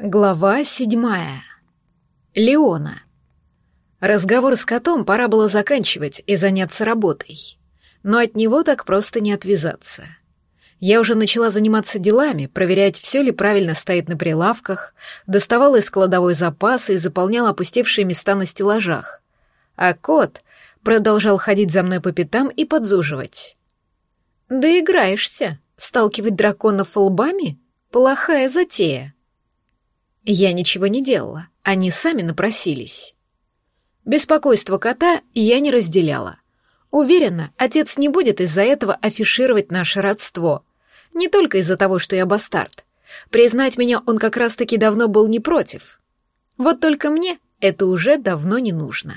Глава седьмая. Леона. Разговор с котом пора было заканчивать и заняться работой. Но от него так просто не отвязаться. Я уже начала заниматься делами, проверять, все ли правильно стоит на прилавках, доставала из кладовой запасы и заполняла опустевшие места на стеллажах. А кот продолжал ходить за мной по пятам и подзуживать. «Да играешься, сталкивать драконов лбами — плохая затея». Я ничего не делала, они сами напросились. Беспокойство кота я не разделяла. Уверена, отец не будет из-за этого афишировать наше родство. Не только из-за того, что я бастард. Признать меня он как раз-таки давно был не против. Вот только мне это уже давно не нужно.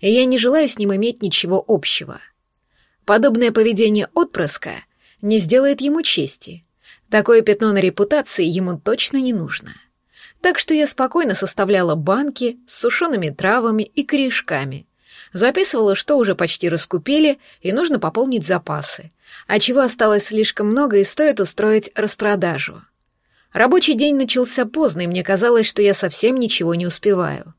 И я не желаю с ним иметь ничего общего. Подобное поведение отпрыска не сделает ему чести. Такое пятно на репутации ему точно не нужно. — так что я спокойно составляла банки с сушеными травами и корешками. Записывала, что уже почти раскупили, и нужно пополнить запасы. А чего осталось слишком много, и стоит устроить распродажу. Рабочий день начался поздно, и мне казалось, что я совсем ничего не успеваю.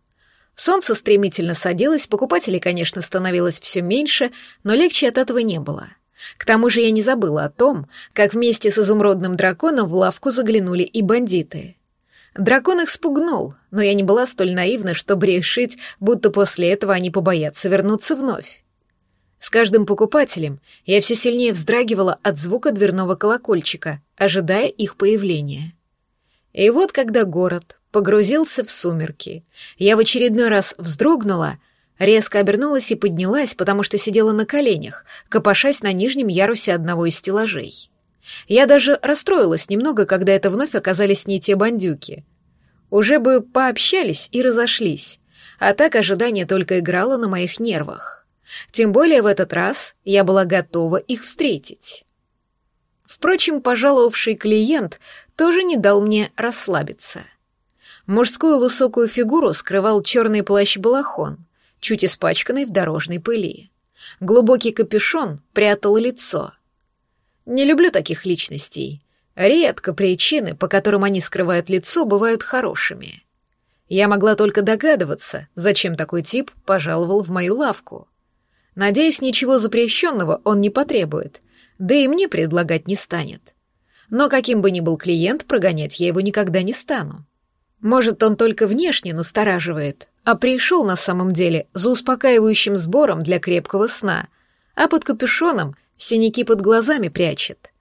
Солнце стремительно садилось, покупателей, конечно, становилось все меньше, но легче от этого не было. К тому же я не забыла о том, как вместе с изумрудным драконом в лавку заглянули и бандиты. Дракон их спугнул, но я не была столь наивна, чтобы решить, будто после этого они побоятся вернуться вновь. С каждым покупателем я все сильнее вздрагивала от звука дверного колокольчика, ожидая их появления. И вот когда город погрузился в сумерки, я в очередной раз вздрогнула, резко обернулась и поднялась, потому что сидела на коленях, копошась на нижнем ярусе одного из стеллажей. Я даже расстроилась немного, когда это вновь оказались не те бандюки. Уже бы пообщались и разошлись, а так ожидание только играло на моих нервах. Тем более в этот раз я была готова их встретить. Впрочем, пожаловавший клиент тоже не дал мне расслабиться. Мужскую высокую фигуру скрывал черный плащ-балахон, чуть испачканный в дорожной пыли. Глубокий капюшон прятал лицо — не люблю таких личностей. Редко причины, по которым они скрывают лицо, бывают хорошими. Я могла только догадываться, зачем такой тип пожаловал в мою лавку. Надеюсь, ничего запрещенного он не потребует, да и мне предлагать не станет. Но каким бы ни был клиент, прогонять я его никогда не стану. Может, он только внешне настораживает, а пришел на самом деле за успокаивающим сбором для крепкого сна, а под капюшоном синяки под глазами прячет.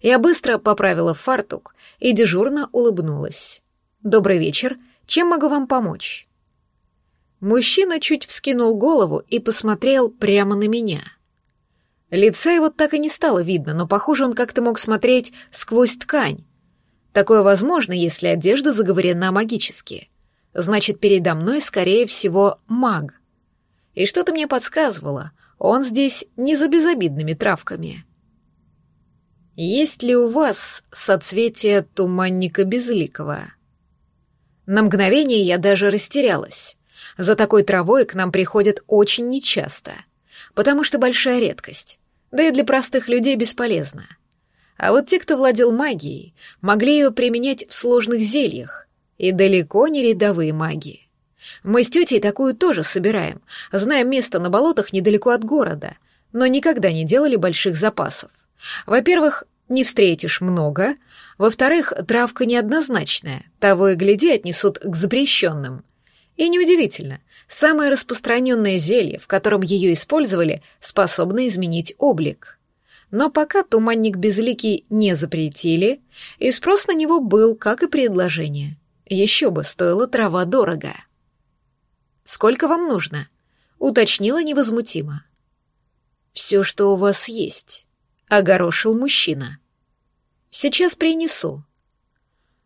Я быстро поправила фартук и дежурно улыбнулась. «Добрый вечер. Чем могу вам помочь?» Мужчина чуть вскинул голову и посмотрел прямо на меня. Лица его так и не стало видно, но, похоже, он как-то мог смотреть сквозь ткань. Такое возможно, если одежда заговорена магически. Значит, передо мной, скорее всего, маг. И что-то мне подсказывало — он здесь не за безобидными травками. Есть ли у вас соцветие туманника безликого? На мгновение я даже растерялась. За такой травой к нам приходят очень нечасто, потому что большая редкость, да и для простых людей бесполезна. А вот те, кто владел магией, могли ее применять в сложных зельях, и далеко не рядовые маги. Мы с тетей такую тоже собираем, знаем место на болотах недалеко от города, но никогда не делали больших запасов. Во-первых, не встретишь много, во-вторых, травка неоднозначная, того и гляди отнесут к запрещенным. И неудивительно, самое распространенное зелье, в котором ее использовали, способно изменить облик. Но пока туманник безликий не запретили, и спрос на него был, как и предложение. Еще бы стоила трава дорого. Сколько вам нужно?» — уточнила невозмутимо. «Все, что у вас есть», — огорошил мужчина. «Сейчас принесу».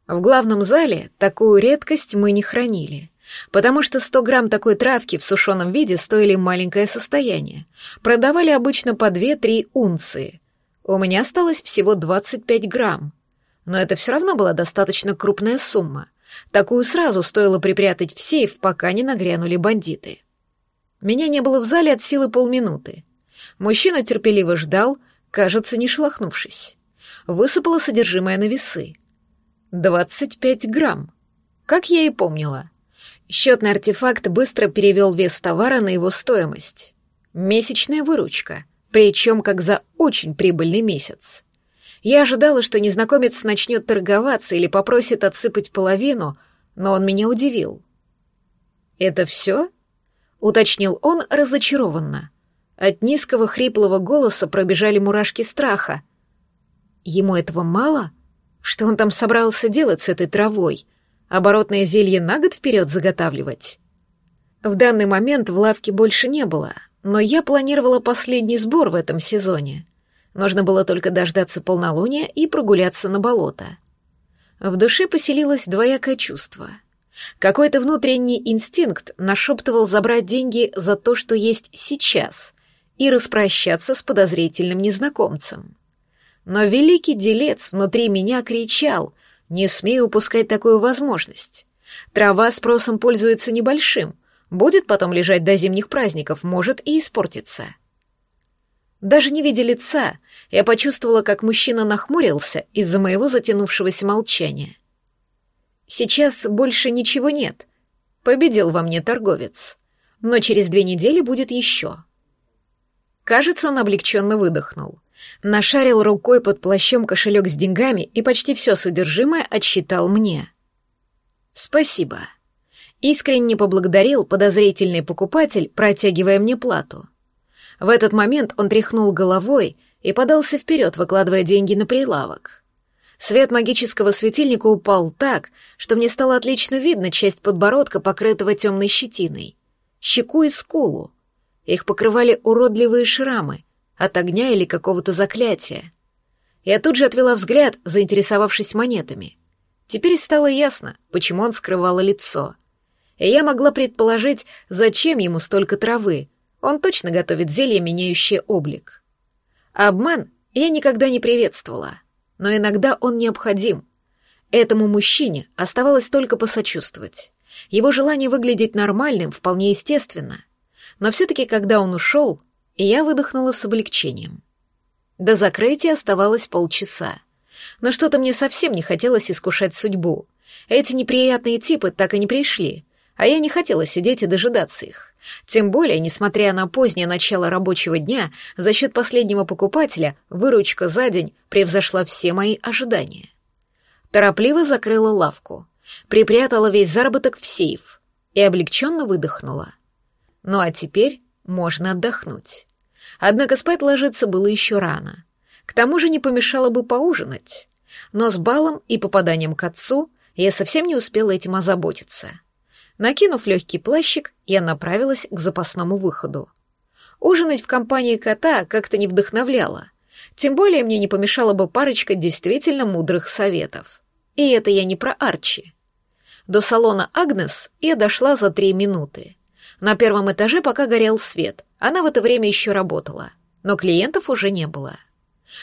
В главном зале такую редкость мы не хранили, потому что 100 грамм такой травки в сушеном виде стоили маленькое состояние. Продавали обычно по 2-3 унции. У меня осталось всего 25 грамм. Но это все равно была достаточно крупная сумма — Такую сразу стоило припрятать в сейф, пока не нагрянули бандиты. Меня не было в зале от силы полминуты. Мужчина терпеливо ждал, кажется, не шелохнувшись. Высыпало содержимое на весы. «Двадцать пять грамм», — как я и помнила. Счетный артефакт быстро перевел вес товара на его стоимость. Месячная выручка, причем как за очень прибыльный месяц. Я ожидала, что незнакомец начнет торговаться или попросит отсыпать половину, но он меня удивил. «Это все?» — уточнил он разочарованно. От низкого хриплого голоса пробежали мурашки страха. Ему этого мало? Что он там собрался делать с этой травой? Оборотное зелье на год вперед заготавливать? В данный момент в лавке больше не было, но я планировала последний сбор в этом сезоне. Нужно было только дождаться полнолуния и прогуляться на болото. В душе поселилось двоякое чувство. Какой-то внутренний инстинкт нашептывал забрать деньги за то, что есть сейчас, и распрощаться с подозрительным незнакомцем. Но великий делец внутри меня кричал, не смей упускать такую возможность. Трава спросом пользуется небольшим, будет потом лежать до зимних праздников, может и испортиться. Даже не видя лица, я почувствовала, как мужчина нахмурился из-за моего затянувшегося молчания. Сейчас больше ничего нет. Победил во мне торговец. Но через две недели будет еще. Кажется, он облегченно выдохнул. Нашарил рукой под плащом кошелек с деньгами и почти все содержимое отсчитал мне. «Спасибо». Искренне поблагодарил подозрительный покупатель, протягивая мне плату. В этот момент он тряхнул головой и подался вперед, выкладывая деньги на прилавок. Свет магического светильника упал так, что мне стало отлично видно часть подбородка, покрытого темной щетиной, щеку и скулу. Их покрывали уродливые шрамы, от огня или какого-то заклятия. Я тут же отвела взгляд, заинтересовавшись монетами. Теперь стало ясно, почему он скрывало лицо. И я могла предположить, зачем ему столько травы. Он точно готовит зелье, меняющее облик. Обман я никогда не приветствовала, но иногда он необходим. Этому мужчине оставалось только посочувствовать. Его желание выглядеть нормальным вполне естественно. Но все-таки, когда он ушел, я выдохнула с облегчением. До закрытия оставалось полчаса. Но что-то мне совсем не хотелось искушать судьбу. Эти неприятные типы так и не пришли, а я не хотела сидеть и дожидаться их. Тем более, несмотря на позднее начало рабочего дня, за счет последнего покупателя выручка за день превзошла все мои ожидания. Торопливо закрыла лавку, припрятала весь заработок в сейф и облегченно выдохнула. Ну а теперь можно отдохнуть. Однако спать ложиться было еще рано. К тому же не помешало бы поужинать. Но с балом и попаданием к отцу я совсем не успела этим озаботиться. Накинув легкий плащик, я направилась к запасному выходу. Ужинать в компании кота как-то не вдохновляло. Тем более мне не помешала бы парочка действительно мудрых советов. И это я не про Арчи. До салона Агнес я дошла за три минуты. На первом этаже пока горел свет, она в это время еще работала, но клиентов уже не было.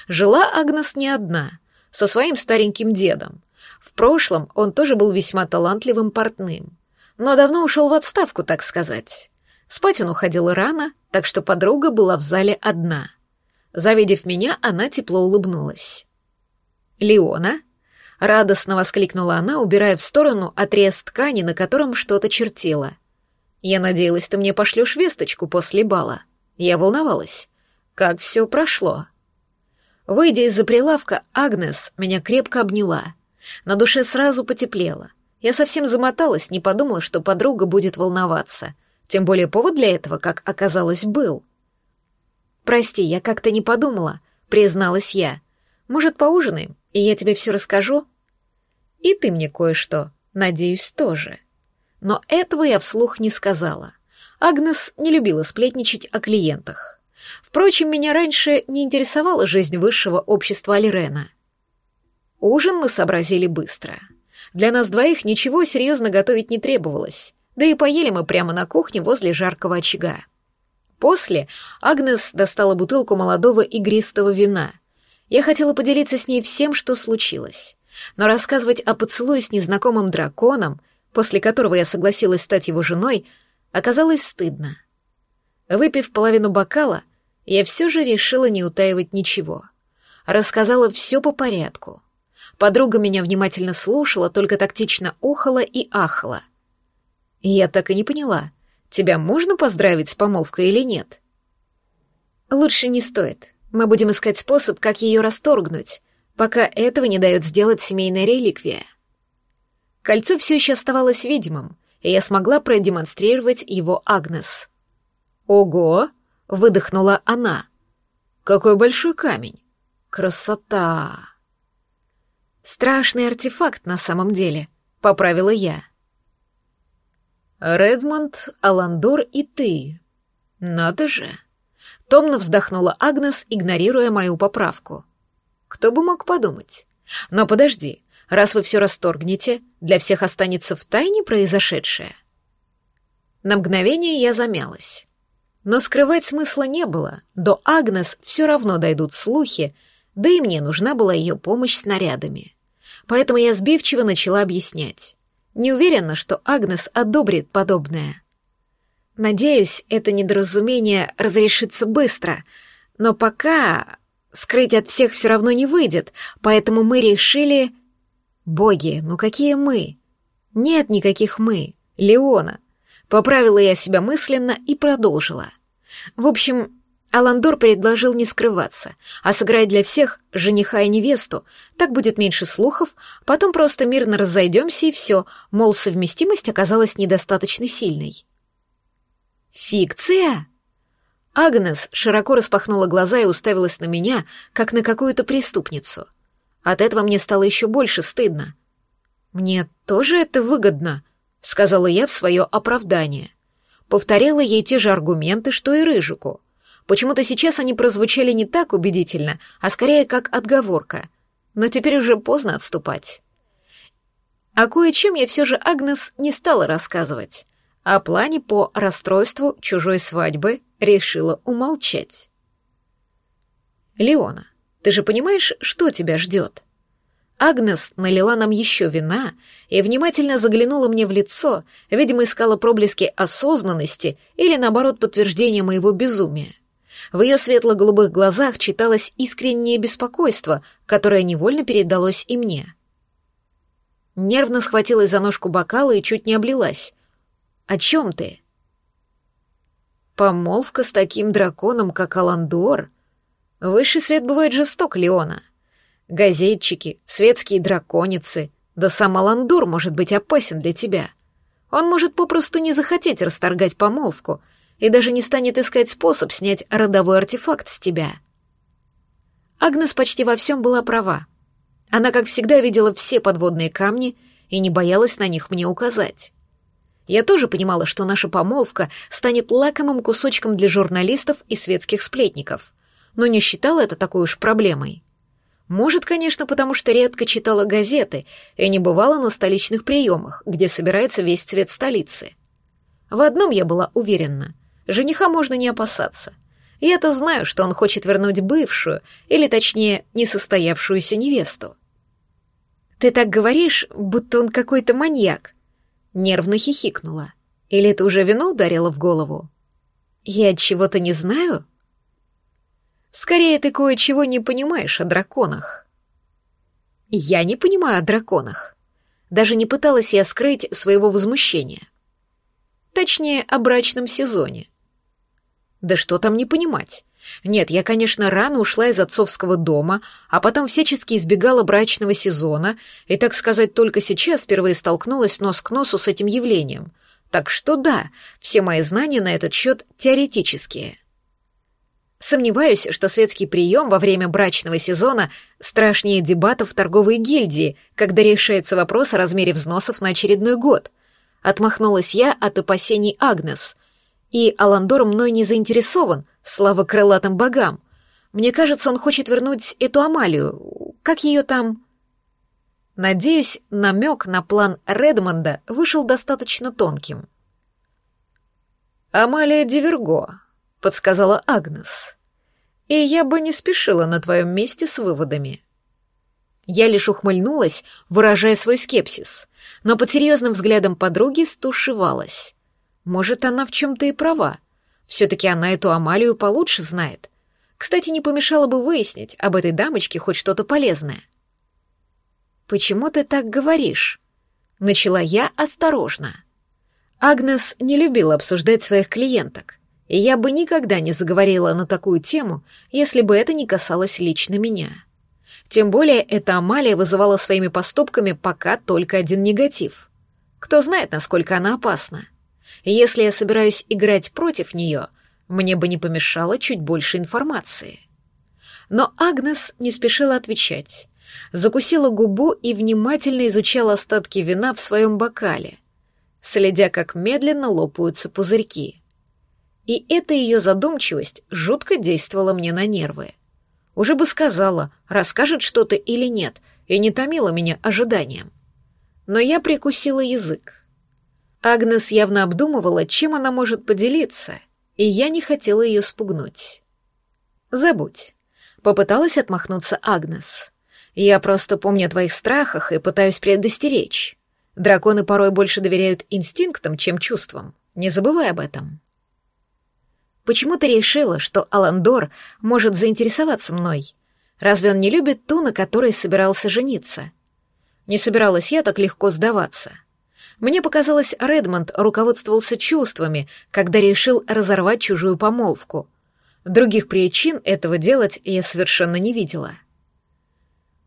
Жила Агнес не одна, со своим стареньким дедом. В прошлом он тоже был весьма талантливым портным, но давно ушел в отставку, так сказать. Спать он уходил рано, так что подруга была в зале одна. Завидев меня, она тепло улыбнулась. «Леона?» — радостно воскликнула она, убирая в сторону отрез ткани, на котором что-то чертила — я надеялась, ты мне пошлешь весточку после бала. Я волновалась. Как все прошло? Выйдя из-за прилавка, Агнес меня крепко обняла. На душе сразу потеплело. Я совсем замоталась, не подумала, что подруга будет волноваться. Тем более повод для этого, как оказалось, был. «Прости, я как-то не подумала», — призналась я. «Может, поужинаем, и я тебе все расскажу?» «И ты мне кое-что, надеюсь, тоже». Но этого я вслух не сказала. Агнес не любила сплетничать о клиентах. Впрочем, меня раньше не интересовала жизнь высшего общества Алирена. Ужин мы сообразили быстро. Для нас двоих ничего серьезно готовить не требовалось, да и поели мы прямо на кухне возле жаркого очага. После Агнес достала бутылку молодого игристого вина. Я хотела поделиться с ней всем, что случилось. Но рассказывать о поцелуе с незнакомым драконом — после которого я согласилась стать его женой, оказалось стыдно. Выпив половину бокала, я все же решила не утаивать ничего. Рассказала все по порядку. Подруга меня внимательно слушала, только тактично охала и ахала. Я так и не поняла, тебя можно поздравить с помолвкой или нет? Лучше не стоит. Мы будем искать способ, как ее расторгнуть, пока этого не дает сделать семейная реликвия. Кольцо все еще оставалось видимым, и я смогла продемонстрировать его Агнес. «Ого!» — выдохнула она. «Какой большой камень! Красота!» «Страшный артефакт на самом деле», — поправила я. «Редмонд, Аландор и ты. Надо же!» Томно вздохнула Агнес, игнорируя мою поправку. «Кто бы мог подумать? Но подожди, Раз вы все расторгнете, для всех останется в тайне произошедшее. На мгновение я замялась. Но скрывать смысла не было, до Агнес все равно дойдут слухи, да и мне нужна была ее помощь с нарядами. Поэтому я сбивчиво начала объяснять. Не уверена, что Агнес одобрит подобное. Надеюсь, это недоразумение разрешится быстро, но пока скрыть от всех все равно не выйдет, поэтому мы решили Боги, ну какие мы? Нет никаких мы, Леона. Поправила я себя мысленно и продолжила. В общем, Аландор предложил не скрываться, а сыграть для всех жениха и невесту. Так будет меньше слухов, потом просто мирно разойдемся и все, мол, совместимость оказалась недостаточно сильной. «Фикция?» Агнес широко распахнула глаза и уставилась на меня, как на какую-то преступницу. От этого мне стало еще больше стыдно. «Мне тоже это выгодно», — сказала я в свое оправдание. Повторяла ей те же аргументы, что и Рыжику. Почему-то сейчас они прозвучали не так убедительно, а скорее как отговорка. Но теперь уже поздно отступать. А кое-чем я все же Агнес не стала рассказывать. О плане по расстройству чужой свадьбы решила умолчать. Леона, ты же понимаешь, что тебя ждет?» Агнес налила нам еще вина и внимательно заглянула мне в лицо, видимо, искала проблески осознанности или, наоборот, подтверждение моего безумия. В ее светло-голубых глазах читалось искреннее беспокойство, которое невольно передалось и мне. Нервно схватилась за ножку бокала и чуть не облилась. «О чем ты?» «Помолвка с таким драконом, как Аландор», Высший свет бывает жесток, Леона. Газетчики, светские драконицы, да сам Аландор может быть опасен для тебя. Он может попросту не захотеть расторгать помолвку и даже не станет искать способ снять родовой артефакт с тебя. Агнес почти во всем была права. Она, как всегда, видела все подводные камни и не боялась на них мне указать. Я тоже понимала, что наша помолвка станет лакомым кусочком для журналистов и светских сплетников но не считала это такой уж проблемой. Может, конечно, потому что редко читала газеты и не бывала на столичных приемах, где собирается весь цвет столицы. В одном я была уверена — жениха можно не опасаться. Я-то знаю, что он хочет вернуть бывшую, или точнее, несостоявшуюся невесту. «Ты так говоришь, будто он какой-то маньяк», — нервно хихикнула. «Или это уже вино ударило в голову?» «Я чего-то не знаю?» Скорее, ты кое-чего не понимаешь о драконах. Я не понимаю о драконах. Даже не пыталась я скрыть своего возмущения. Точнее, о брачном сезоне. Да что там не понимать? Нет, я, конечно, рано ушла из отцовского дома, а потом всячески избегала брачного сезона, и, так сказать, только сейчас впервые столкнулась нос к носу с этим явлением. Так что да, все мои знания на этот счет теоретические. Сомневаюсь, что светский прием во время брачного сезона страшнее дебатов в торговой гильдии, когда решается вопрос о размере взносов на очередной год. Отмахнулась я от опасений Агнес. И Аландор мной не заинтересован, слава крылатым богам. Мне кажется, он хочет вернуть эту Амалию. Как ее там... Надеюсь, намек на план Редмонда вышел достаточно тонким. «Амалия Диверго», — подсказала Агнес. «И я бы не спешила на твоем месте с выводами». Я лишь ухмыльнулась, выражая свой скепсис, но под серьезным взглядом подруги стушевалась. Может, она в чем-то и права. Все-таки она эту Амалию получше знает. Кстати, не помешало бы выяснить об этой дамочке хоть что-то полезное. почему ты так говоришь?» Начала я осторожно. Агнес не любила обсуждать своих клиенток, и я бы никогда не заговорила на такую тему, если бы это не касалось лично меня. Тем более эта Амалия вызывала своими поступками пока только один негатив. Кто знает, насколько она опасна. Если я собираюсь играть против нее, мне бы не помешало чуть больше информации. Но Агнес не спешила отвечать. Закусила губу и внимательно изучала остатки вина в своем бокале, следя, как медленно лопаются пузырьки. И эта ее задумчивость жутко действовала мне на нервы. Уже бы сказала, расскажет что-то или нет, и не томила меня ожиданием. Но я прикусила язык. Агнес явно обдумывала, чем она может поделиться, и я не хотела ее спугнуть. «Забудь», — попыталась отмахнуться Агнес. «Я просто помню о твоих страхах и пытаюсь предостеречь. Драконы порой больше доверяют инстинктам, чем чувствам. Не забывай об этом». Почему ты решила, что Аландор может заинтересоваться мной? Разве он не любит ту, на которой собирался жениться? Не собиралась я так легко сдаваться. Мне показалось, Редмонд руководствовался чувствами, когда решил разорвать чужую помолвку. Других причин этого делать я совершенно не видела.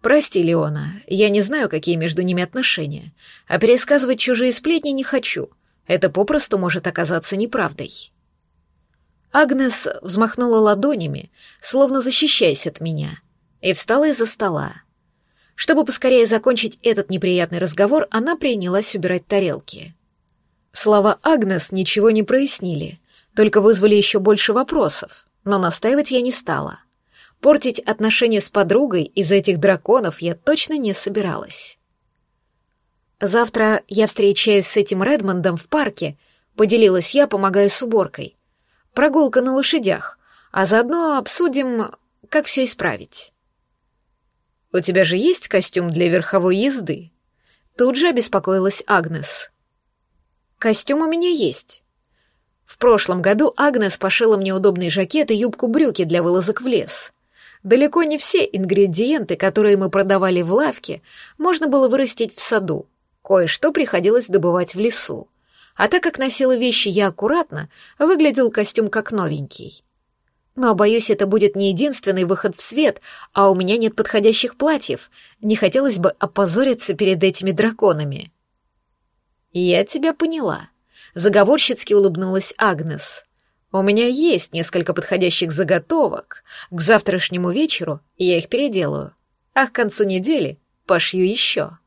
«Прости, Леона, я не знаю, какие между ними отношения, а пересказывать чужие сплетни не хочу. Это попросту может оказаться неправдой». Агнес взмахнула ладонями, словно защищаясь от меня, и встала из-за стола. Чтобы поскорее закончить этот неприятный разговор, она принялась убирать тарелки. Слова Агнес ничего не прояснили, только вызвали еще больше вопросов, но настаивать я не стала. Портить отношения с подругой из-за этих драконов я точно не собиралась. «Завтра я встречаюсь с этим Редмондом в парке», — поделилась я, помогая с уборкой прогулка на лошадях, а заодно обсудим, как все исправить. «У тебя же есть костюм для верховой езды?» Тут же обеспокоилась Агнес. «Костюм у меня есть». В прошлом году Агнес пошила мне удобный жакет и юбку-брюки для вылазок в лес. Далеко не все ингредиенты, которые мы продавали в лавке, можно было вырастить в саду. Кое-что приходилось добывать в лесу. А так как носила вещи я аккуратно, выглядел костюм как новенький. Но, боюсь, это будет не единственный выход в свет, а у меня нет подходящих платьев. Не хотелось бы опозориться перед этими драконами. Я тебя поняла. Заговорщицки улыбнулась Агнес. У меня есть несколько подходящих заготовок. К завтрашнему вечеру я их переделаю. А к концу недели пошью еще.